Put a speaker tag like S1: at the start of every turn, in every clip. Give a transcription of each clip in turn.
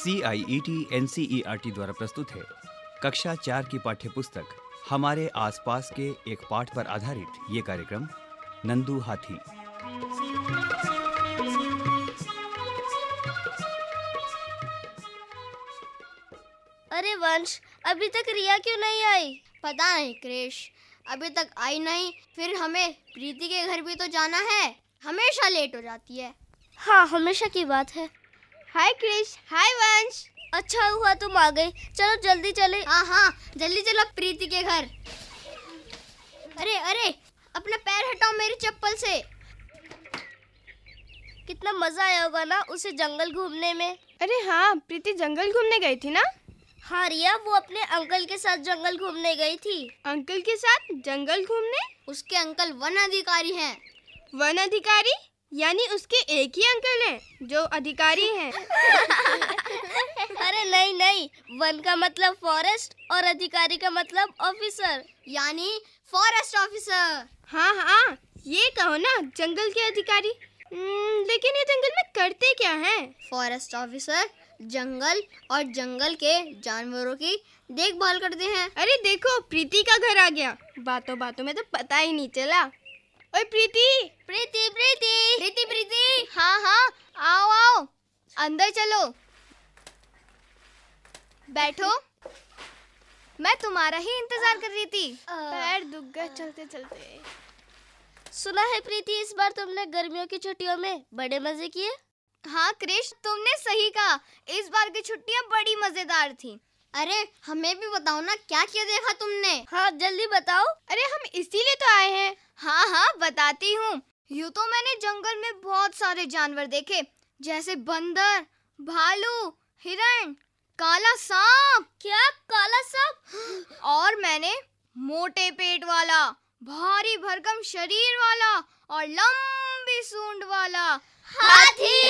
S1: C I E T N C E R T द्वारा प्रस्तुत है। कक्षा चार की पाठ्य पुस्तक हमारे आसपास के एक पाठ पर आधारित ये कार्यक्रम नंदू हाथी।
S2: अरे वंश अभी तक रिया क्यों नहीं आई?
S3: पता नहीं क्रेश। अभी तक आई नहीं फिर हमें प्रीति के घर भी तो जाना है। हमेशा लेट हो जाती है।
S2: हाँ हमेशा की बात है।
S3: हाय क्रिश हाय वंश।
S2: अच्छा हुआ तुम आ गए। चलो जल्दी चले।
S3: हाँ हाँ जल्दी चलो प्रीति के घर। अरे अरे अपना पैर हटाओ मेरी चप्पल से।
S2: कितना मज़ा आया होगा ना उसे जंगल घूमने में।
S4: अरे हाँ प्रीति जंगल घूमने गई थी ना?
S2: हाँ रिया वो अपने अंकल के साथ जंगल घूमने गई थी।
S4: अंकल के साथ जंगल घूमने?
S3: उसके अंकल वन अधिकारी हैं।
S4: वन अधिकारी? यानी उसके एक ही अंकल हैं जो अधिकारी हैं।
S2: अरे नहीं नहीं। वन का मतलब फॉरेस्ट और अधिकारी का मतलब ऑफिसर
S3: यानी फॉरेस्ट ऑफिसर
S4: हाँ हाँ ये कहो ना जंगल के अधिकारी। हम्म, लेकिन ये जंगल में करते क्या हैं?
S3: फॉरेस्ट ऑफिसर जंगल और जंगल के जानवरों की देखभाल करते हैं।
S4: अरे देखो प्रीति का घर आ गया। बातों बातों में तो पता ही नहीं चला। ओए प्रीति।
S3: प्रीति प्रीति। प्रीति प्रीति। हाँ हाँ आओ आओ। अंदर चलो। बैठो। मैं तुम्हारा ही इंतज़ार कर रही थी।
S4: पैर दुख गए चलते चलते।
S2: सुना है प्रीति इस बार तुमने गर्मियों की छुट्टियों में बड़े मज़े किए?
S3: हाँ कृष्ण तुमने सही कहा। इस बार की छुट्टियाँ बड़ी मज़ेदार थी। अरे हमें भी बताओ ना क्या क्या देखा तुमने?
S2: हाँ जल्दी बताओ।
S4: अरे हम इसीलिए तो आए हैं।
S3: हाँ हाँ बताती हूँ। यूँ तो मैंने जंगल में बहुत सारे जानवर देखे जैसे बंदर भालू हिरण काला सांप।
S2: क्या? काला सांप?
S3: और मैंने मोटे पेट वाला भारी भरकम शरीर वाला और लंबी सूंड वाला हाथी।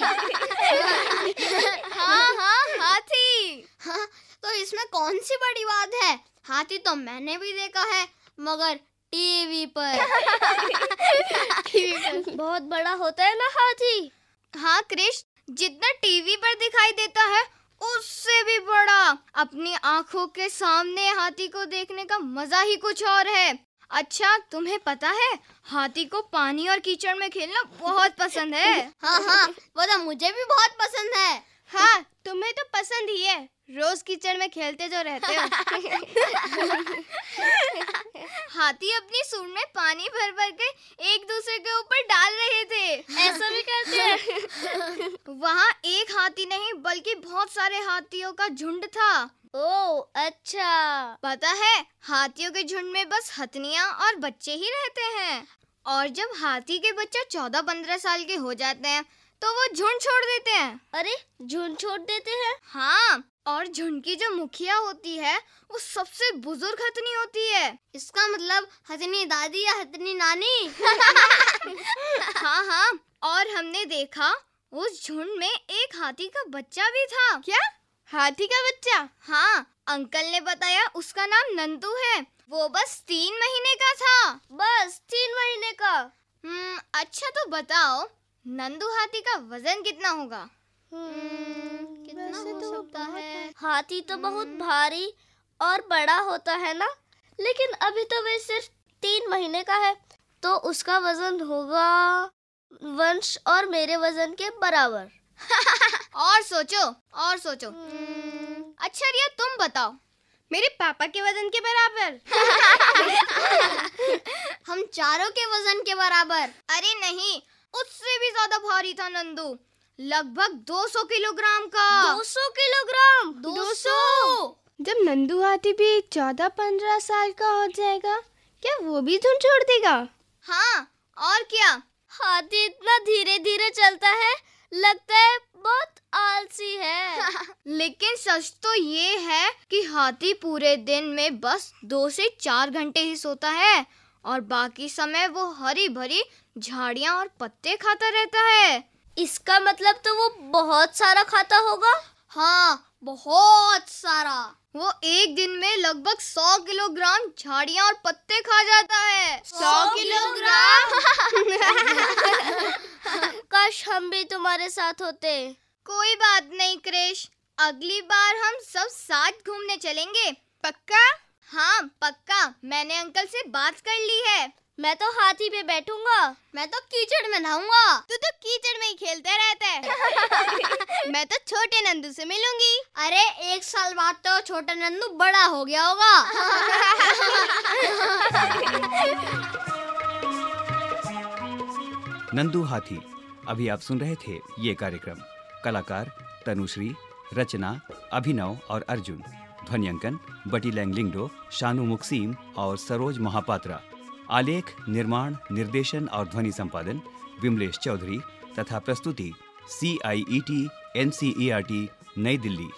S3: हाँ हाँ हाथी। हाँ तो इसमें कौन सी बड़ी बात है? हाथी तो मैंने भी देखा है मगर टीवी पर।
S2: बहुत बड़ा होता है ना हाथी?
S3: हाँ कृष्ण जितना टीवी पर दिखाई देता है उससे भी बड़ा। अपनी आँखों के सामने हाथी को देखने का मज़ा ही कुछ और है। अच्छा तुम्हें पता है हाथी को पानी और कीचड़ में खेलना बहुत पसंद है? हाँ हाँ वो तो मुझे भी बहुत पसंद है।
S4: हाँ तुम्हें तो पसंद ही है। रोज कीचड़ में खेलते जो रहते हो।
S3: हाथी अपनी सूंड में पानी भर भर के एक दूसरे के ऊपर डाल रहे थे।
S2: ऐसा भी करते हैं।
S3: वहाँ एक हाथी नहीं बल्कि बहुत सारे हाथियों का झुंड था।
S2: ओ अच्छा।
S3: पता है हाथियों के झुंड में बस हथनिया और बच्चे ही रहते हैं। और जब हाथी के बच्चे चौदह पंद्रह साल के हो जाते हैं तो वो झुंड छोड़ देते हैं।
S2: अरे झुंड छोड़ देते हैं?
S3: हाँ और झुंड की जो मुखिया होती है वो सबसे बुज़ुर्ग हथनी होती है। इसका मतलब हथनी दादी या हथनी नानी? हाँ हाँ और हमने देखा उस झुंड में एक हाथी का बच्चा भी था।
S4: क्या? हाथी का बच्चा?
S3: हाँ अंकल ने बताया उसका नाम नंदू है। वो बस तीन महीने का था।
S2: बस तीन महीने का?
S3: हम्म अच्छा तो बताओ नंदू हाथी का वज़न कितना होगा? कितना हो
S4: तो
S3: सकता है?
S2: हाथी तो बहुत भारी और बड़ा होता है ना? लेकिन अभी तो वे सिर्फ़ तीन महीने का है तो उसका वज़न होगा वंश और मेरे वज़न के बराबर।
S3: और सोचो और सोचो। अच्छा रिया तुम बताओ
S4: मेरे पापा के वज़न के बराबर?
S3: हम चारों के वज़न के बराबर। अरे नहीं उससे भी ज़्यादा भारी था नंदू। लगभग 200 किलोग्राम का।
S2: 200 किलोग्राम?
S3: 200
S4: जब नंदू हाथी भी चौदह पंद्रह साल का हो जाएगा क्या वो भी झुंड छोड़ देगा?
S3: हाँ और क्या?
S2: हाथी इतना धीरे धीरे चलता है लगता है बहुत आलसी है।
S3: लेकिन सच तो ये है कि हाथी पूरे दिन में बस दो से चार घंटे ही सोता है और बाकी समय वो हरी भरी झाड़ियाँ और पत्ते खाता रहता है।
S2: इसका मतलब तो वो बहुत सारा खाता होगा?
S3: हाँ बहुत सारा। वो एक दिन में लगभग सौ किलोग्राम झाड़ियाँ और पत्ते खा जाता है।
S2: सौ किलोग्राम? काश हम भी तुम्हारे साथ होते।
S3: कोई बात नहीं क्रेश। अगली बार हम सब साथ घूमने चलेंगे
S4: पक्का?
S3: हाँ पक्का। मैंने अंकल से बात कर ली है।
S2: मैं तो हाथी पे बैठूँगा।
S3: मैं तो कीचड़ में नहाऊँगा
S4: तू तो कीचड़ में ही खेलते रहते है। मैं तो छोटे नंदू से मिलूँगी।
S3: अरे एक साल बाद तो छोटा नंदू बड़ा हो गया होगा।
S1: नंदू हाथी अभी आप सुन रहे थे ये कार्यक्रम। कलाकार तनुश्री रचना अभिनव और अर्जुन। ध्वनियांकन बटी लैंगलिंगडो, शानू मुक्सीम और सरोज महापात्रा। आलेख, निर्माण, निर्देशन और ध्वनि संपादन, विमलेश चौधरी, तथा प्रस्तुति C I E T N C E R T Nai Delhi.